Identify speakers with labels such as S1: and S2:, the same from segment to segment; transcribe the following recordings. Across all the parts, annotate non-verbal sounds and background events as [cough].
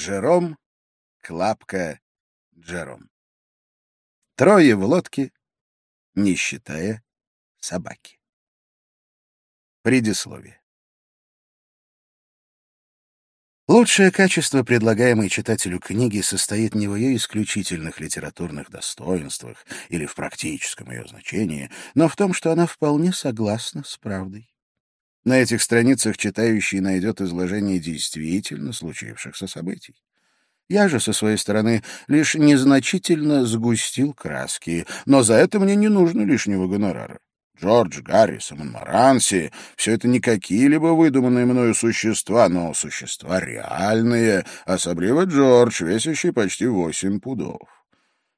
S1: Джером, Клапка, Джером. Трое в лодке, не считая собаки. Предисловие. Лучшее качество предлагаемой читателю книги состоит не в ее исключительных литературных достоинствах или в практическом ее значении, но в том, что она вполне согласна с правдой. На этих страницах читающий найдет изложение действительно случившихся событий. Я же, со своей стороны, лишь незначительно сгустил краски, но за это мне не нужно лишнего гонорара. Джордж, Гаррис и Монмаранси — все это не какие-либо выдуманные мною существа, но существа реальные, особливо Джордж, весящий почти восемь пудов.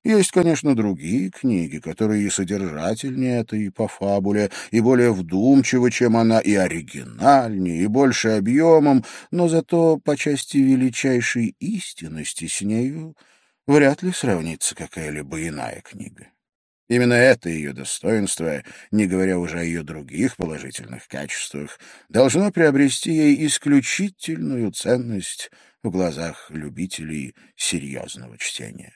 S1: Есть, конечно, другие книги, которые и содержательнее это, и по фабуле, и более вдумчивы, чем она, и оригинальнее, и больше объемом, но зато по части величайшей истинности с нею вряд ли сравнится какая-либо иная книга. Именно это ее достоинство, не говоря уже о ее других положительных качествах, должно приобрести ей исключительную ценность в глазах любителей серьезного чтения.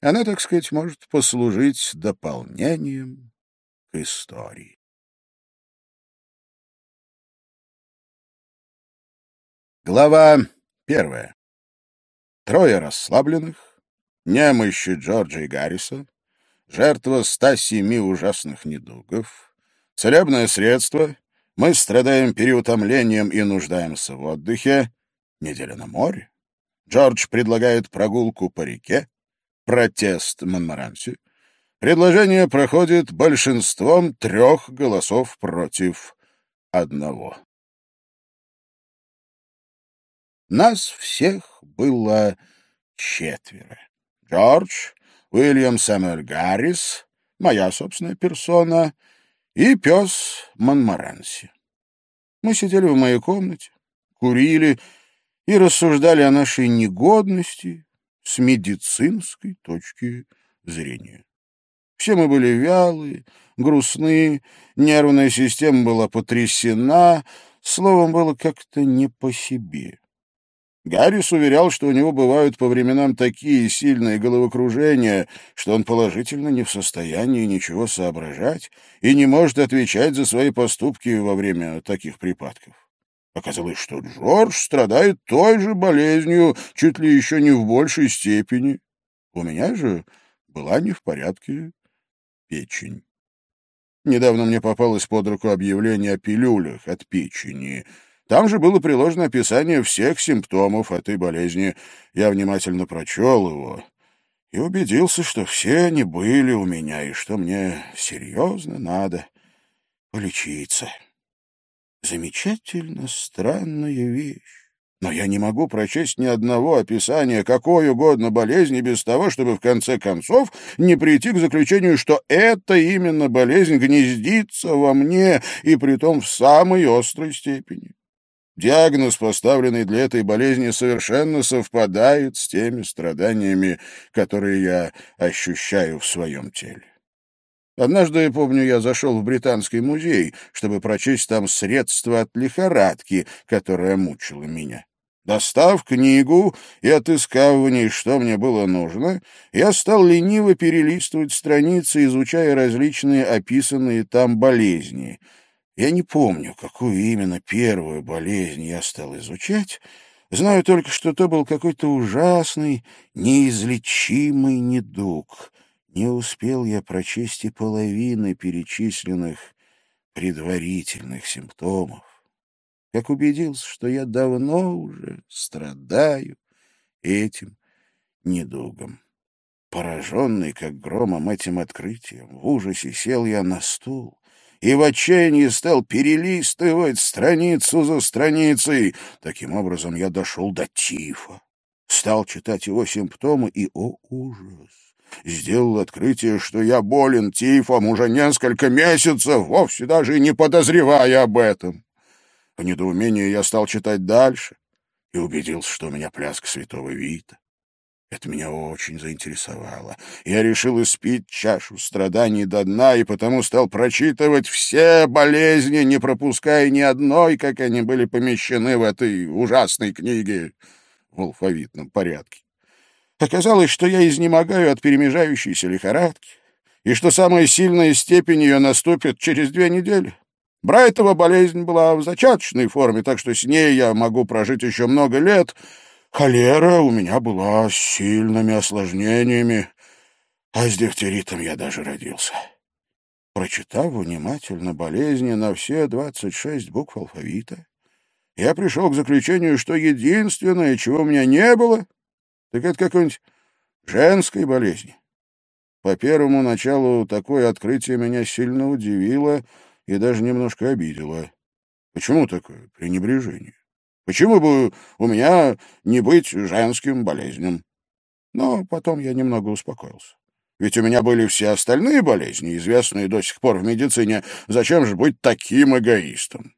S1: Она, так сказать, может послужить дополнением к истории. Глава первая. Трое расслабленных, немощи Джорджа и Гарриса, жертва 107 ужасных недугов, целебное средство, мы страдаем переутомлением и нуждаемся в отдыхе, неделя на море, Джордж предлагает прогулку по реке, протест Монмаранси. Предложение проходит большинством трех голосов против одного. Нас всех было четверо. Джордж, Уильям Сэмюэль Гаррис, моя собственная персона и пес Монмаранси. Мы сидели в моей комнате, курили и рассуждали о нашей негодности, с медицинской точки зрения. Все мы были вялые, грустны, нервная система была потрясена, словом, было как-то не по себе. Гаррис уверял, что у него бывают по временам такие сильные головокружения, что он положительно не в состоянии ничего соображать и не может отвечать за свои поступки во время таких припадков. Оказалось, что Джордж страдает той же болезнью, чуть ли еще не в большей степени. У меня же была не в порядке печень. Недавно мне попалось под руку объявление о пилюлях от печени. Там же было приложено описание всех симптомов этой болезни. Я внимательно прочел его и убедился, что все они были у меня, и что мне серьезно надо полечиться. Замечательно странная вещь. Но я не могу прочесть ни одного описания какой угодно болезни без того, чтобы в конце концов не прийти к заключению, что это именно болезнь гнездится во мне, и притом в самой острой степени. Диагноз, поставленный для этой болезни, совершенно совпадает с теми страданиями, которые я ощущаю в своем теле. Однажды, я помню, я зашел в Британский музей, чтобы прочесть там средства от лихорадки, которая мучила меня. Достав книгу и отыскав в ней, что мне было нужно, я стал лениво перелистывать страницы, изучая различные описанные там болезни. Я не помню, какую именно первую болезнь я стал изучать, знаю только, что то был какой-то ужасный, неизлечимый недуг — не успел я прочесть и половины перечисленных предварительных симптомов, как убедился, что я давно уже страдаю этим недугом. Пораженный, как громом этим открытием, в ужасе сел я на стул и в отчаянии стал перелистывать страницу за страницей. Таким образом, я дошел до тифа, стал читать его симптомы, и, о ужас! Сделал открытие, что я болен тифом уже несколько месяцев, вовсе даже и не подозревая об этом. В недоумении я стал читать дальше и убедился, что у меня пляск святого Вита. Это меня очень заинтересовало. Я решил испить чашу страданий до дна, и потому стал прочитывать все болезни, не пропуская ни одной, как они были помещены в этой ужасной книге. в алфавитном порядке. Оказалось, что я изнемогаю от перемежающейся лихорадки, и что самая сильная степень ее наступит через две недели. Брайтова болезнь была в зачаточной форме, так что с ней я могу прожить еще много лет. Холера у меня была с сильными осложнениями, а с дифтеритом я даже родился. Прочитав внимательно болезни на все двадцать шесть букв алфавита, я пришел к заключению, что единственное, чего у меня не было, так это какой-нибудь женской болезни. По первому началу такое открытие меня сильно удивило и даже немножко обидело. Почему такое пренебрежение? Почему бы у меня не быть женским болезням? Но потом я немного успокоился. Ведь у меня были все остальные болезни, известные до сих пор в медицине. Зачем же быть таким эгоистом?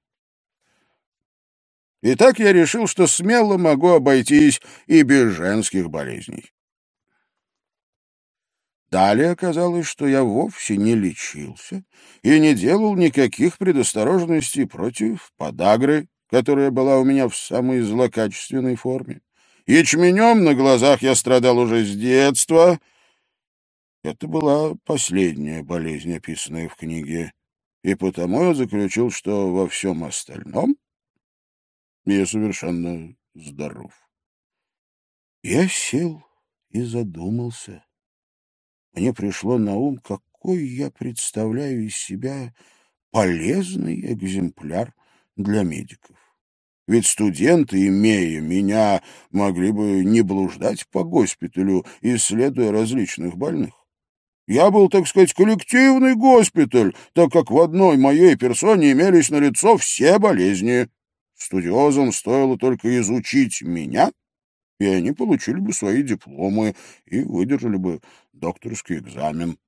S1: И так я решил, что смело могу обойтись и без женских болезней. Далее оказалось, что я вовсе не лечился и не делал никаких предосторожностей против подагры, которая была у меня в самой злокачественной форме. Ячменем на глазах я страдал уже с детства. Это была последняя болезнь, описанная в книге, и потому я заключил, что во всем остальном я совершенно здоров. Я сел и задумался. Мне пришло на ум, какой я представляю из себя полезный экземпляр для медиков. Ведь студенты, имея меня, могли бы не блуждать по госпиталю, исследуя различных больных. Я был, так сказать, коллективный госпиталь, так как в одной моей персоне имелись на лицо все болезни. Студиозам стоило только изучить меня, и они получили бы свои дипломы и выдержали бы докторский экзамен.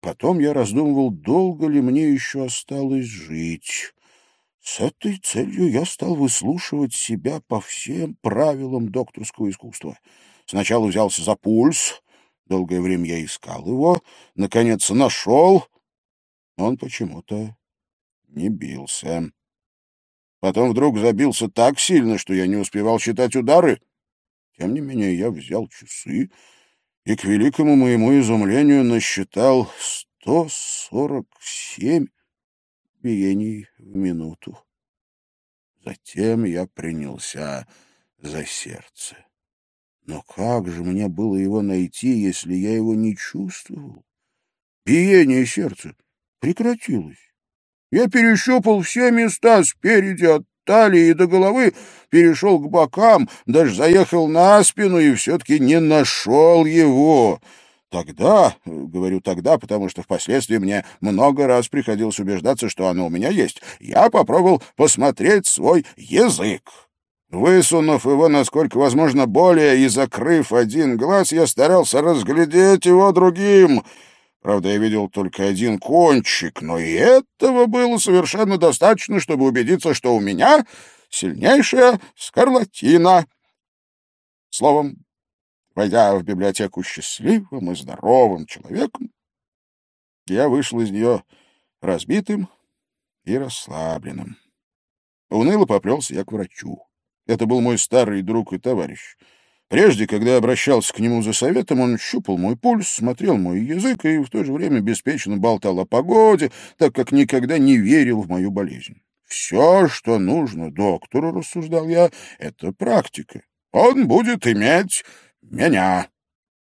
S1: Потом я раздумывал, долго ли мне еще осталось жить. С этой целью я стал выслушивать себя по всем правилам докторского искусства. Сначала взялся за пульс, долгое время я искал его, наконец нашел, он почему-то не бился. Потом вдруг забился так сильно, что я не успевал считать удары. Тем не менее, я взял часы и, к великому моему изумлению, насчитал сто сорок семь биений в минуту. Затем я принялся за сердце. Но как же мне было его найти, если я его не чувствовал? Биение сердца прекратилось. Я перещупал все места спереди от талии до головы, перешел к бокам, даже заехал на спину и все-таки не нашел его. Тогда, говорю тогда, потому что впоследствии мне много раз приходилось убеждаться, что оно у меня есть, я попробовал посмотреть свой язык. Высунув его, насколько возможно, более и закрыв один глаз, я старался разглядеть его другим — Правда, я видел только один кончик, но и этого было совершенно достаточно, чтобы убедиться, что у меня сильнейшая скарлатина. Словом, войдя в библиотеку счастливым и здоровым человеком, я вышел из нее разбитым и расслабленным. Уныло поплелся я к врачу. Это был мой старый друг и товарищ — Прежде, когда обращался к нему за советом, он щупал мой пульс, смотрел мой язык и в то же время беспечно болтал о погоде, так как никогда не верил в мою болезнь. «Все, что нужно доктору, — рассуждал я, — это практика. Он будет иметь меня».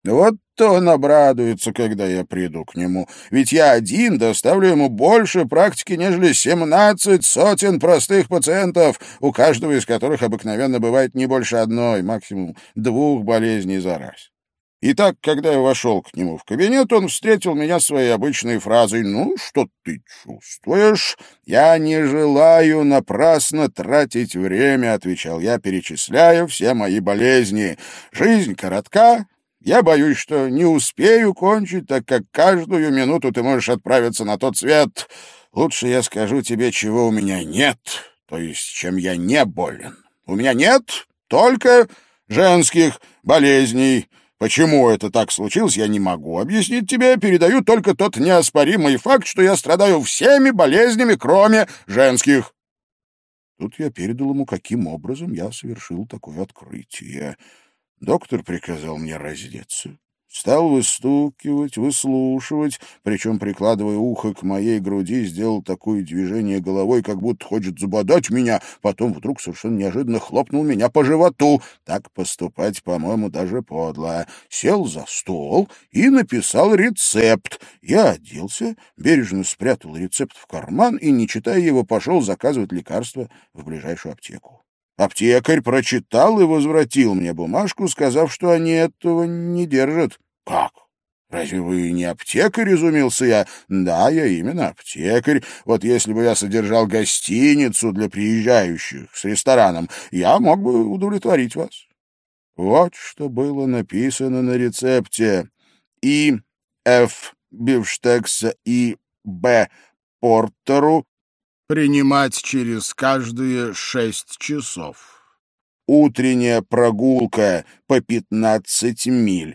S1: Вот то он обрадуется, когда я приду к нему, ведь я один доставлю ему больше практики, нежели семнадцать сотен простых пациентов, у каждого из которых обыкновенно бывает не больше одной, максимум двух болезней за раз. Итак, когда я вошел к нему в кабинет, он встретил меня своей обычной фразой «Ну, что ты чувствуешь?» «Я не желаю напрасно тратить время», — отвечал я, перечисляя все мои болезни. «Жизнь коротка, я боюсь, что не успею кончить, так как каждую минуту ты можешь отправиться на тот свет. Лучше я скажу тебе, чего у меня нет, то есть чем я не болен. У меня нет только женских болезней. Почему это так случилось, я не могу объяснить тебе. Передаю только тот неоспоримый факт, что я страдаю всеми болезнями, кроме женских. Тут я передал ему, каким образом я совершил такое открытие. Доктор приказал мне раздеться. Стал выстукивать, выслушивать, причем, прикладывая ухо к моей груди, сделал такое движение головой, как будто хочет забодать меня, потом вдруг совершенно неожиданно хлопнул меня по животу. Так поступать, по-моему, даже подло. Сел за стол и написал рецепт. Я оделся, бережно спрятал рецепт в карман и, не читая его, пошел заказывать лекарства в ближайшую аптеку. Аптекарь прочитал и возвратил мне бумажку, сказав, что они этого не держат. — Как? «Разве вы не аптекарь?» — изумился я. «Да, я именно аптекарь. Вот если бы я содержал гостиницу для приезжающих с рестораном, я мог бы удовлетворить вас». Вот что было написано на рецепте. И. Ф. Бифштекса и. Б. Портеру принимать через каждые шесть часов. Утренняя прогулка по пятнадцать миль.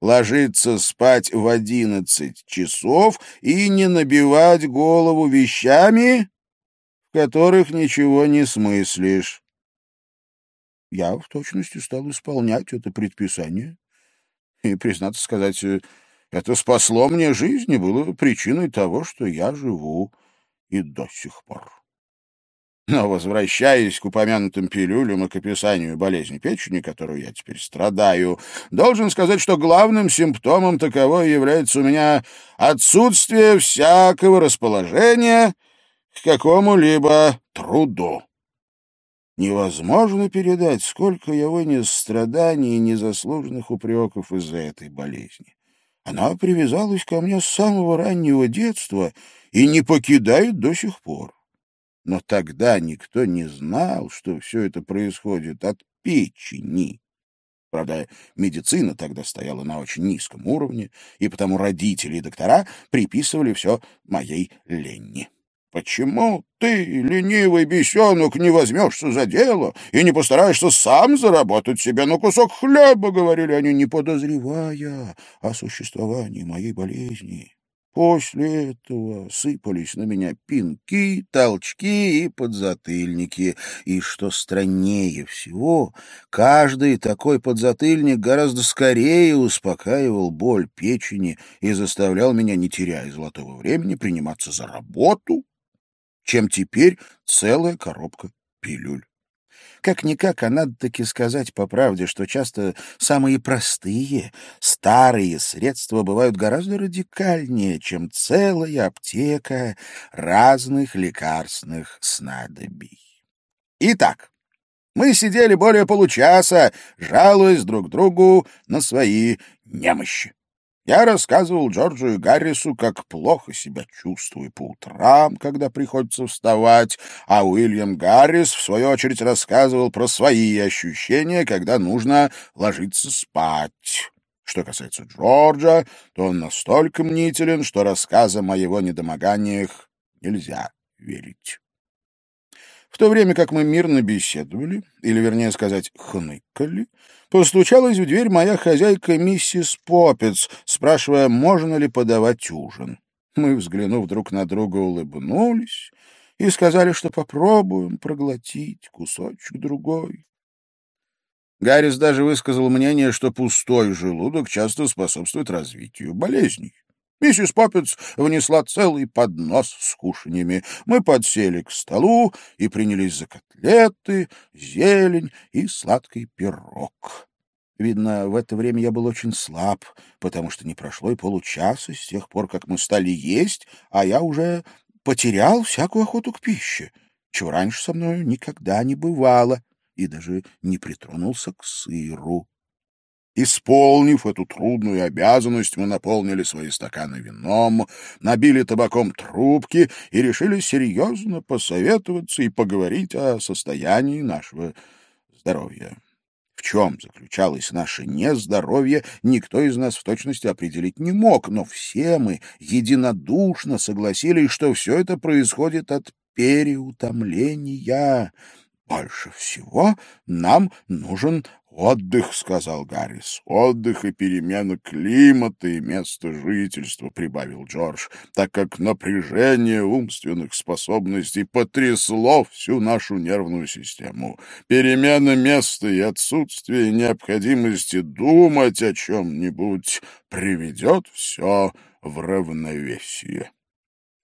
S1: Ложиться спать в одиннадцать часов и не набивать голову вещами, в которых ничего не смыслишь. Я в точности стал исполнять это предписание. И, признаться сказать, это спасло мне жизнь и было причиной того, что я живу и до сих пор. Но, возвращаясь к упомянутым пилюлям и к описанию болезни печени, которую я теперь страдаю, должен сказать, что главным симптомом таковой является у меня отсутствие всякого расположения к какому-либо труду. Невозможно передать, сколько я вынес страданий и незаслуженных упреков из-за этой болезни. Она привязалась ко мне с самого раннего детства — и не покидает до сих пор. Но тогда никто не знал, что все это происходит от печени. Правда, медицина тогда стояла на очень низком уровне, и потому родители и доктора приписывали все моей Ленни. «Почему ты, ленивый бесенок, не возьмешься за дело и не постараешься сам заработать себе на кусок хлеба?» — говорили они, не подозревая о существовании моей болезни. После этого сыпались на меня пинки, толчки и подзатыльники. И что страннее всего, каждый такой подзатыльник гораздо скорее успокаивал боль печени и заставлял меня, не теряя золотого времени, приниматься за работу, чем теперь целая коробка пилюль. Как-никак, а надо таки сказать по правде, что часто самые простые, старые средства бывают гораздо радикальнее, чем целая аптека разных лекарственных снадобий. Итак, мы сидели более получаса, жалуясь друг другу на свои немощи. Я рассказывал Джорджу и Гаррису, как плохо себя чувствую по утрам, когда приходится вставать, а Уильям Гаррис, в свою очередь, рассказывал про свои ощущения, когда нужно ложиться спать. Что касается Джорджа, то он настолько мнителен, что рассказам о его недомоганиях нельзя верить. В то время как мы мирно беседовали, или, вернее сказать, хныкали, Постучалась в дверь моя хозяйка миссис Поппец, спрашивая, можно ли подавать ужин. Мы, взглянув друг на друга, улыбнулись и сказали, что попробуем проглотить кусочек другой. Гаррис даже высказал мнение, что пустой желудок часто способствует развитию болезней. Миссис Поппец внесла целый поднос с кушаньями. Мы подсели к столу и принялись за котлеты, зелень и сладкий пирог. Видно, в это время я был очень слаб, потому что не прошло и получаса с тех пор, как мы стали есть, а я уже потерял всякую охоту к пище, чего раньше со мной никогда не бывало, и даже не притронулся к сыру. Исполнив эту трудную обязанность, мы наполнили свои стаканы вином, набили табаком трубки и решили серьезно посоветоваться и поговорить о состоянии нашего здоровья. В чем заключалось наше нездоровье, никто из нас в точности определить не мог, но все мы единодушно согласились, что все это происходит от переутомления. Больше всего нам нужен «Отдых», — сказал Гаррис, — «отдых и перемена климата и места жительства», — прибавил Джордж, так как напряжение умственных способностей потрясло всю нашу нервную систему. Перемена места и отсутствие необходимости думать о чем-нибудь приведет все в равновесие.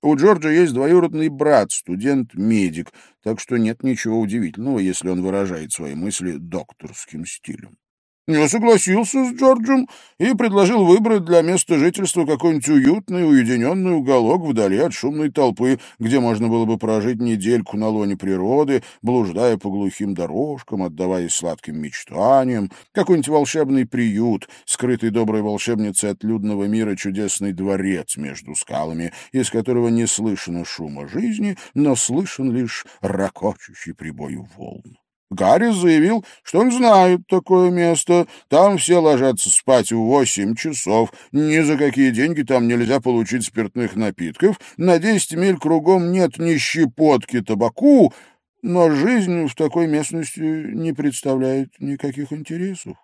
S1: У Джорджа есть двоюродный брат, студент-медик, так что нет ничего удивительного, если он выражает свои мысли докторским стилем. Я согласился с Джорджем и предложил выбрать для места жительства какой-нибудь уютный, уединенный уголок вдали от шумной толпы, где можно было бы прожить недельку на лоне природы, блуждая по глухим дорожкам, отдаваясь сладким мечтаниям, какой-нибудь волшебный приют, скрытый доброй волшебницей от людного мира чудесный дворец между скалами, из которого не слышно шума жизни, но слышен лишь ракочущий прибой волн. Гаррис заявил, что он знает такое место. Там все ложатся спать в восемь часов. Ни за какие деньги там нельзя получить спиртных напитков. На десять миль кругом нет ни щепотки табаку, но жизнь в такой местности не представляет никаких интересов.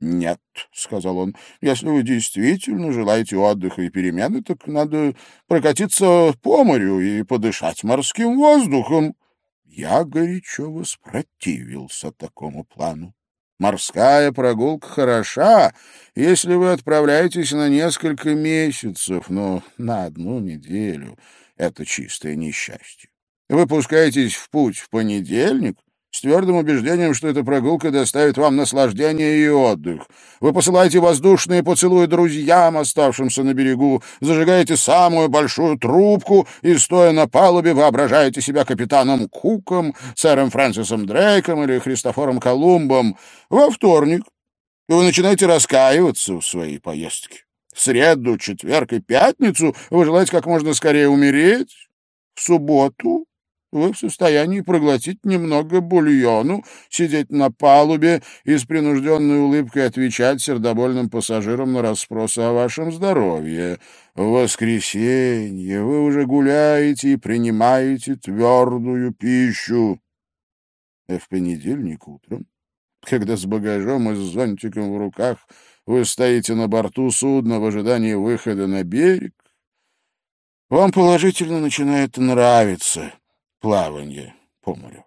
S1: «Нет», — сказал он, — «если вы действительно желаете отдыха и перемены, так надо прокатиться по морю и подышать морским воздухом». Я горячо воспротивился такому плану. Морская прогулка хороша, если вы отправляетесь на несколько месяцев, но на одну неделю это чистое несчастье. Вы пускаетесь в путь в понедельник, с твердым убеждением, что эта прогулка доставит вам наслаждение и отдых. Вы посылаете воздушные поцелуи друзьям, оставшимся на берегу, зажигаете самую большую трубку и, стоя на палубе, воображаете себя капитаном Куком, сэром Фрэнсисом Дрейком или Христофором Колумбом. Во вторник вы начинаете раскаиваться в своей поездке. В среду, четверг и пятницу вы желаете как можно скорее умереть. В субботу вы в состоянии проглотить немного бульону, сидеть на палубе и с принужденной улыбкой отвечать сердобольным пассажирам на расспросы о вашем здоровье. В воскресенье вы уже гуляете и принимаете твердую пищу. А в понедельник утром, когда с багажом и с зонтиком в руках вы стоите на борту судна в ожидании выхода на берег, вам положительно начинает нравиться плавание по морю.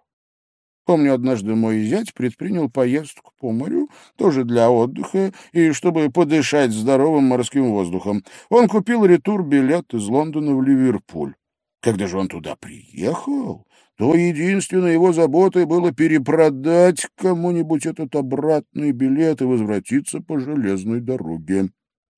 S1: Помню, однажды мой зять предпринял поездку по морю, тоже для отдыха, и чтобы подышать здоровым морским воздухом. Он купил ретур-билет из Лондона в Ливерпуль. Когда же он туда приехал, то единственной его заботой было перепродать кому-нибудь этот обратный билет и возвратиться по железной дороге.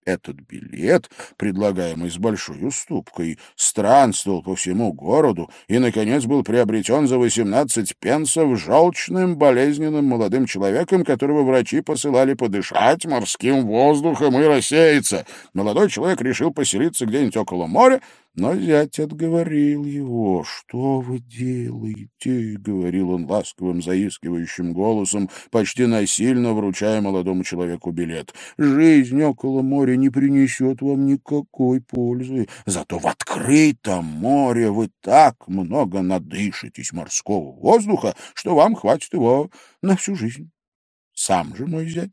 S1: Этот билет, предлагаемый с большой уступкой, странствовал по всему городу и, наконец, был приобретен за 18 пенсов желчным, болезненным молодым человеком, которого врачи посылали подышать морским воздухом и рассеяться. Молодой человек решил поселиться где-нибудь около моря, но зять отговорил его. «Что вы делаете?» — говорил он ласковым, заискивающим голосом, почти насильно вручая молодому человеку билет. «Жизнь около моря не принесет вам никакой пользы. Зато в открытом море вы так много надышитесь морского воздуха, что вам хватит его на всю жизнь. Сам же мой зять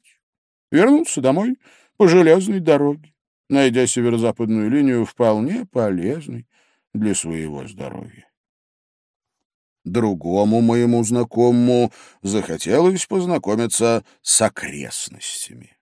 S1: вернулся домой по железной дороге найдя северо-западную линию вполне полезной для своего здоровья. Другому моему знакомому захотелось познакомиться с окрестностями.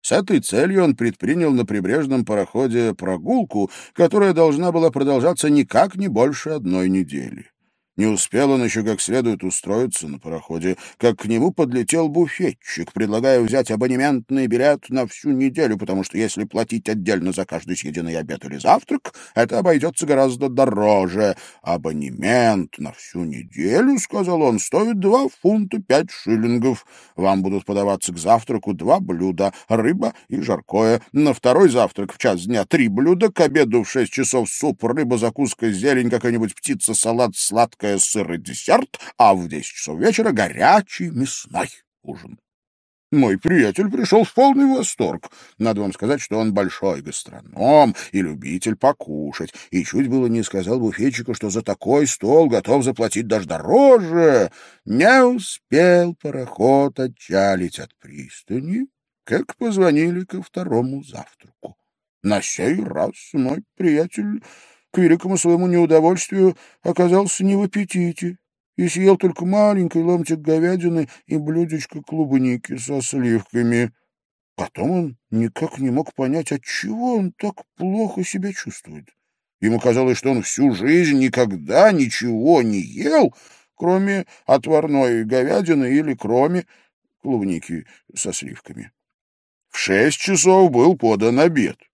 S1: С этой целью он предпринял на прибрежном пароходе прогулку, которая должна была продолжаться никак не больше одной недели. Не успел он еще как следует устроиться на пароходе, как к нему подлетел буфетчик, предлагая взять абонементный билет на всю неделю, потому что если платить отдельно за каждый съеденный обед или завтрак, это обойдется гораздо дороже. Абонемент на всю неделю, — сказал он, — стоит два фунта пять шиллингов. Вам будут подаваться к завтраку два блюда — рыба и жаркое. На второй завтрак в час дня три блюда, к обеду в шесть часов суп, рыба, закуска, зелень, какая-нибудь птица, салат, сладкое сырый десерт, а в десять часов вечера горячий мясной ужин. Мой приятель пришел в полный восторг. Надо вам сказать, что он большой гастроном и любитель покушать, и чуть было не сказал буфетчику, что за такой стол готов заплатить даже дороже. Не успел пароход отчалить от пристани, как позвонили ко второму завтраку. На сей раз мой приятель, к великому своему неудовольствию, оказался не в аппетите и съел только маленький ломтик говядины и блюдечко клубники со сливками. Потом он никак не мог понять, отчего он так плохо себя чувствует. Ему казалось, что он всю жизнь никогда ничего не ел, кроме отварной говядины или кроме клубники со сливками. В шесть часов был подан обед.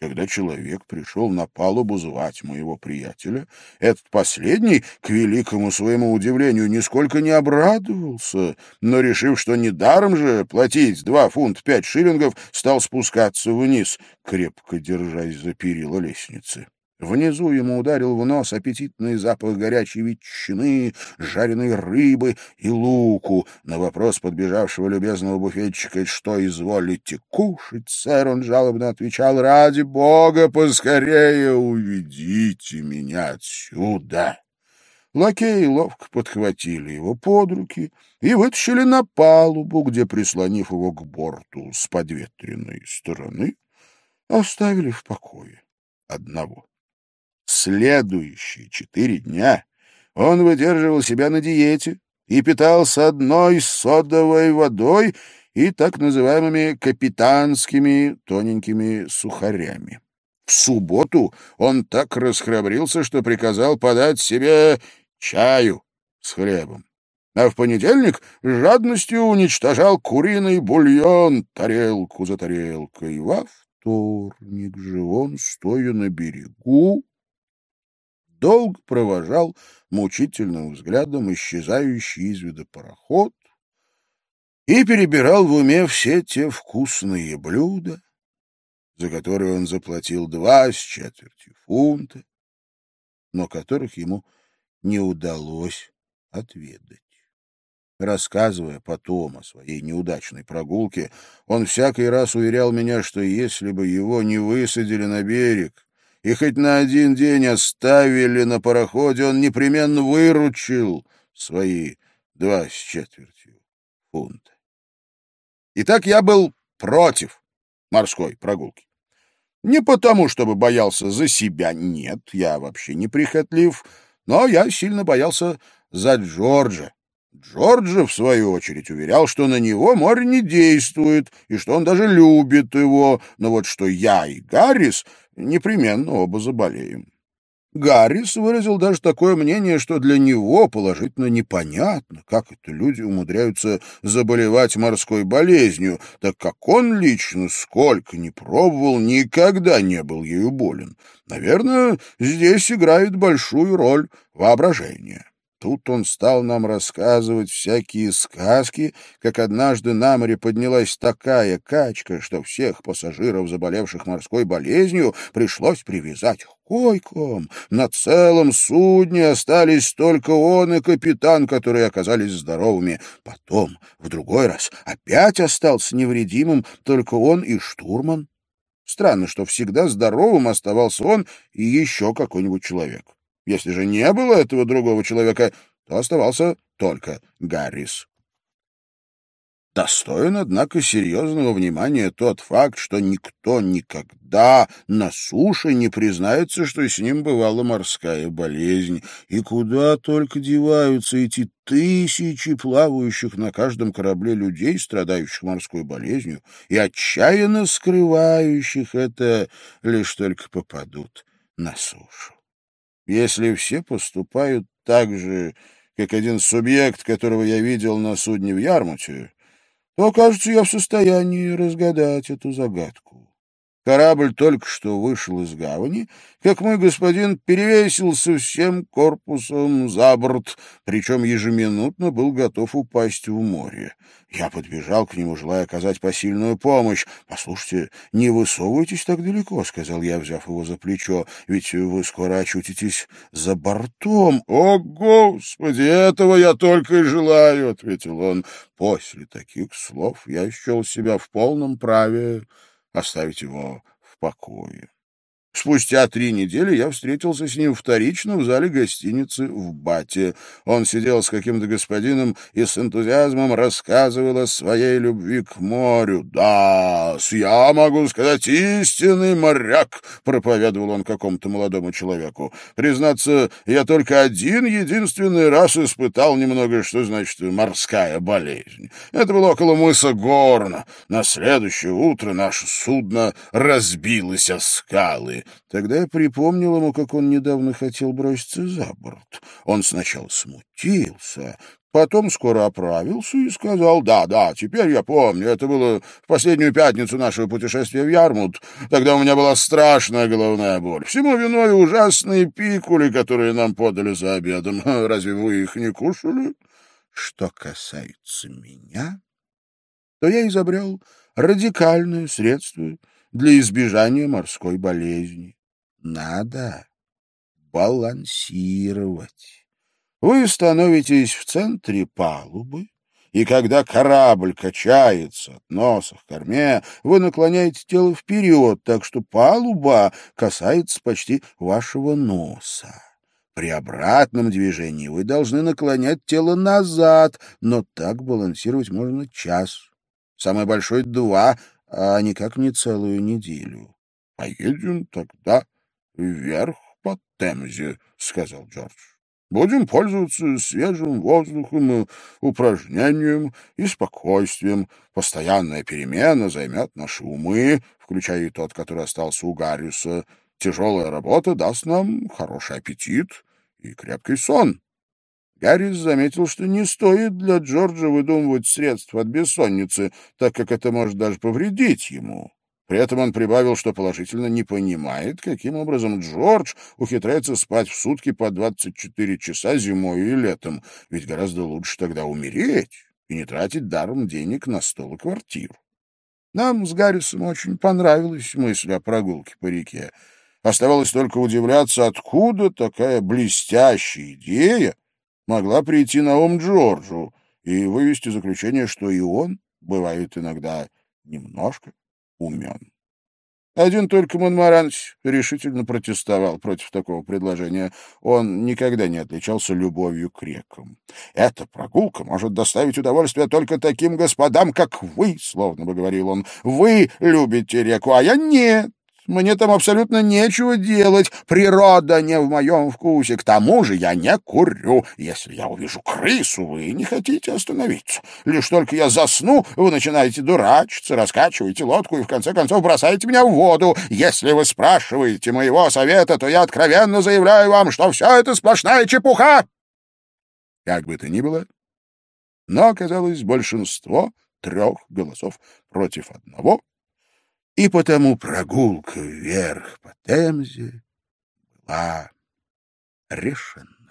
S1: Когда человек пришел на палубу звать моего приятеля, этот последний, к великому своему удивлению, нисколько не обрадовался, но, решив, что недаром же платить два фунта пять шиллингов, стал спускаться вниз, крепко держась за перила лестницы. Внизу ему ударил в нос аппетитный запах горячей ветчины, жареной рыбы и луку. На вопрос подбежавшего любезного буфетчика, что изволите кушать, сэр, он жалобно отвечал, «Ради бога, поскорее уведите меня отсюда!» Лакеи ловко подхватили его под руки и вытащили на палубу, где, прислонив его к борту с подветренной стороны, оставили в покое одного. Следующие четыре дня он выдерживал себя на диете и питался одной содовой водой и так называемыми капитанскими тоненькими сухарями. В субботу он так расхрабрился, что приказал подать себе чаю с хлебом. А в понедельник жадностью уничтожал куриный бульон тарелку за тарелкой. Во вторник же он, стоя на берегу, долго провожал мучительным взглядом исчезающий из вида пароход и перебирал в уме все те вкусные блюда, за которые он заплатил два с четвертью фунта, но которых ему не удалось отведать. Рассказывая потом о своей неудачной прогулке, он всякий раз уверял меня, что если бы его не высадили на берег, и хоть на один день оставили на пароходе, он непременно выручил свои два с четвертью фунта. Итак, я был против морской прогулки. Не потому, чтобы боялся за себя, нет, я вообще не прихотлив, но я сильно боялся за Джорджа. Джорджа, в свою очередь, уверял, что на него море не действует, и что он даже любит его, но вот что я и Гаррис непременно оба заболеем. Гаррис выразил даже такое мнение, что для него положительно непонятно, как это люди умудряются заболевать морской болезнью, так как он лично сколько ни пробовал, никогда не был ею болен. Наверное, здесь играет большую роль воображение. Тут он стал нам рассказывать всякие сказки, как однажды на море поднялась такая качка, что всех пассажиров, заболевших морской болезнью, пришлось привязать к койкам. На целом судне остались только он и капитан, которые оказались здоровыми. Потом, в другой раз, опять остался невредимым только он и штурман. Странно, что всегда здоровым оставался он и еще какой-нибудь человек. Если же не было этого другого человека, то оставался только Гаррис. Достоин, однако, серьезного внимания тот факт, что никто никогда на суше не признается, что с ним бывала морская болезнь, и куда только деваются эти тысячи плавающих на каждом корабле людей, страдающих морской болезнью, и отчаянно скрывающих это, лишь только попадут на сушу. Если все поступают так же, как один субъект, которого я видел на судне в Ярмуте, то, кажется, я в состоянии разгадать эту загадку. Корабль только что вышел из гавани, как мой господин перевесился всем корпусом за борт, причем ежеминутно был готов упасть в море. Я подбежал к нему, желая оказать посильную помощь. «Послушайте, не высовывайтесь так далеко», — сказал я, взяв его за плечо, «ведь вы скоро очутитесь за бортом». «О, Господи, этого я только и желаю», — ответил он. После таких слов я счел себя в полном праве оставить его в покое. Спустя три недели я встретился с ним вторично в зале гостиницы в Бате. Он сидел с каким-то господином и с энтузиазмом рассказывал о своей любви к морю. «Да, я могу сказать, истинный моряк», — проповедовал он какому-то молодому человеку. «Признаться, я только один единственный раз испытал немного, что значит морская болезнь. Это было около мыса Горна. На следующее утро наше судно разбилось о скалы. Тогда я припомнил ему, как он недавно хотел броситься за борт. Он сначала смутился, Потом скоро оправился и сказал, да, да, теперь я помню, это было в последнюю пятницу нашего путешествия в Ярмут. Тогда у меня была страшная головная боль. Всему виной ужасные пикули, которые нам подали за обедом. [laughs] Разве вы их не кушали? Что касается меня, то я изобрел радикальное средство — для избежания морской болезни. Надо балансировать. Вы становитесь в центре палубы, и когда корабль качается от носа к корме, вы наклоняете тело вперед, так что палуба касается почти вашего носа. При обратном движении вы должны наклонять тело назад, но так балансировать можно час, самый большой — два, а никак не целую неделю. — Поедем тогда вверх по Темзе, — сказал Джордж. — Будем пользоваться свежим воздухом, упражнением и спокойствием. Постоянная перемена займет наши умы, включая и тот, который остался у Гарриса. Тяжелая работа даст нам хороший аппетит и крепкий сон. Гаррис заметил, что не стоит для Джорджа выдумывать средства от бессонницы, так как это может даже повредить ему. При этом он прибавил, что положительно не понимает, каким образом Джордж ухитряется спать в сутки по 24 часа зимой и летом, ведь гораздо лучше тогда умереть и не тратить даром денег на стол и квартиру. Нам с Гаррисом очень понравилась мысль о прогулке по реке. Оставалось только удивляться, откуда такая блестящая идея могла прийти на ум Джорджу и вывести заключение, что и он бывает иногда немножко умен. Один только Монмаранч решительно протестовал против такого предложения. Он никогда не отличался любовью к рекам. «Эта прогулка может доставить удовольствие только таким господам, как вы», — словно бы говорил он. «Вы любите реку, а я нет. Мне там абсолютно нечего делать. Природа не в моем вкусе. К тому же я не курю. Если я увижу крысу, вы не хотите остановиться. Лишь только я засну, вы начинаете дурачиться, раскачиваете лодку и в конце концов бросаете меня в воду. Если вы спрашиваете моего совета, то я откровенно заявляю вам, что все это сплошная чепуха. Как бы то ни было, но оказалось большинство трех голосов против одного — и потому прогулка вверх по Темзе была решена.